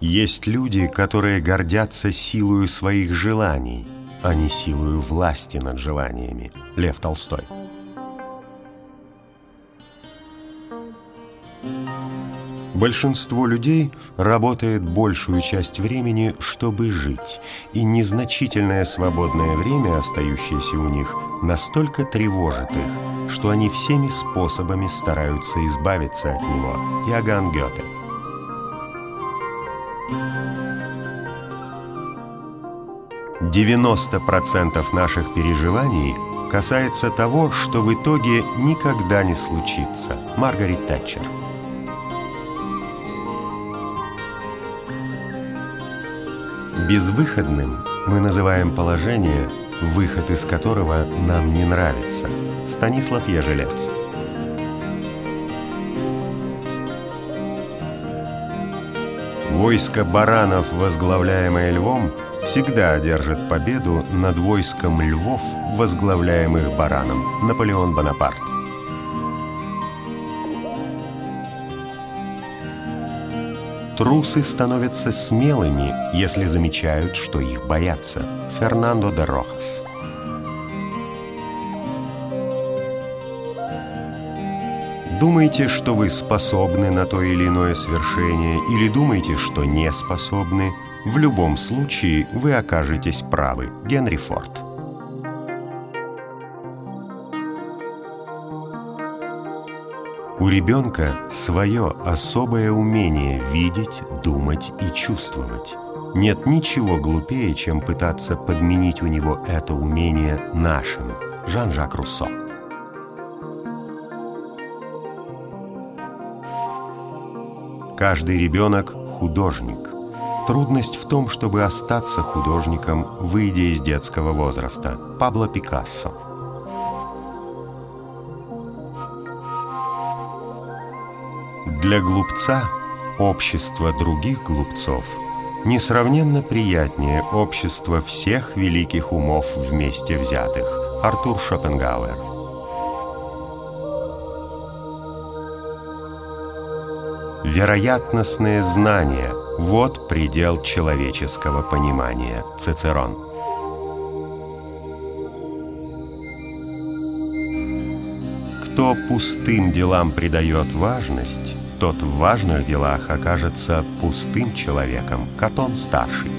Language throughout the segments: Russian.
Есть люди, которые гордятся силою своих желаний, а не силою власти над желаниями. Лев Толстой. Большинство людей работает большую часть времени, чтобы жить, и незначительное свободное время, остающееся у них, настолько тревожит их, что они всеми способами стараются избавиться от него. Иоганн Гёте. Девяносто процентов наших переживаний касается того, что в итоге никогда не случится. Маргарет Тэтчер. Безвыходным мы называем положение, выход из которого нам не нравится. Станислав Ежелец. Войско баранов, возглавляемое львом, всегда одержит победу над войском львов, возглавляемых бараном. Наполеон Бонапарт. Трусы становятся смелыми, если замечают, что их боятся. Фернандо де Рохас. Думаете, что вы способны на то или иное свершение, или думаете, что не способны, в любом случае вы окажетесь правы. Генри Форд. У ребенка свое особое умение видеть, думать и чувствовать. Нет ничего глупее, чем пытаться подменить у него это умение нашим. Жан-Жак Руссо. Каждый ребенок – художник. Трудность в том, чтобы остаться художником, выйдя из детского возраста. Пабло Пикассо. Для глупца общество других глупцов несравненно приятнее общества всех великих умов вместе взятых. Артур Шопенгауэр. Вероятностные знания – вот предел человеческого понимания. Цицерон. Кто пустым делам придает важность, тот в важных делах окажется пустым человеком, Катон старший.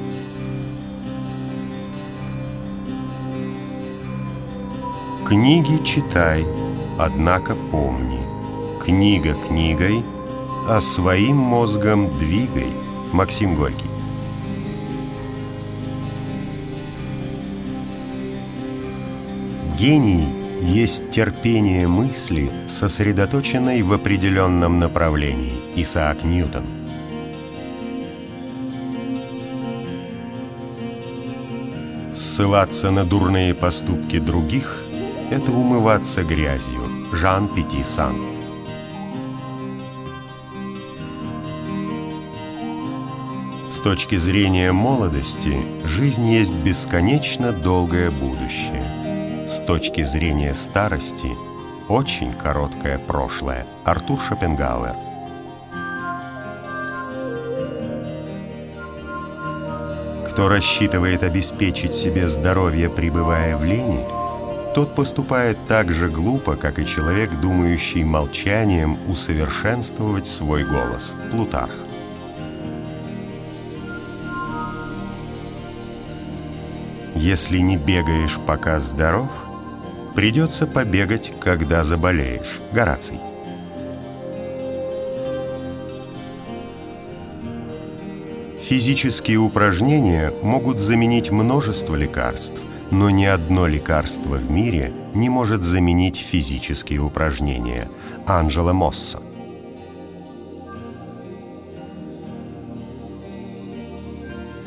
Книги читай, однако помни, книга книгой, а своим мозгом двигай. Максим Горький. Гений есть терпение мысли, сосредоточенной в определенном направлении. Исаак Ньютон. Ссылаться на дурные поступки других – это умываться грязью. Жан Пяти Сан. С точки зрения молодости, жизнь есть бесконечно долгое будущее – с точки зрения старости, очень короткое прошлое. Артур Шопенгауэр. Кто рассчитывает обеспечить себе здоровье, пребывая в лени, тот поступает так же глупо, как и человек, думающий молчанием усовершенствовать свой голос. Плутарх. Если не бегаешь, пока здоров, придется побегать, когда заболеешь. Гораций. Физические упражнения могут заменить множество лекарств, но ни одно лекарство в мире не может заменить физические упражнения. Анджело Моссо.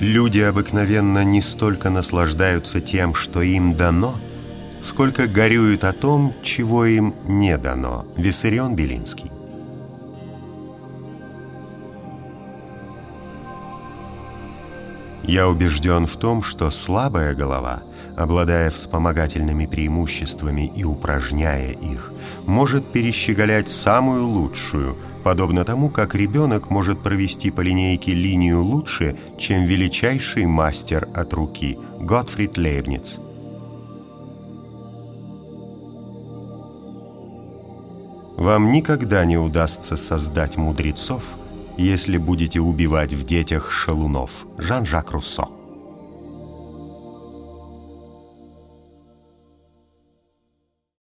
Люди обыкновенно не столько наслаждаются тем, что им дано, сколько горюют о том, чего им не дано. Виссарион Белинский. Я убежден в том, что слабая голова, обладая вспомогательными преимуществами и упражняя их, может перещеголять самую лучшую – подобно тому, как ребенок может провести по линейке линию лучше, чем величайший мастер от руки Готфрид Лейбниц. Вам никогда не удастся создать мудрецов, если будете убивать в детях шалунов. Жан-Жак Руссо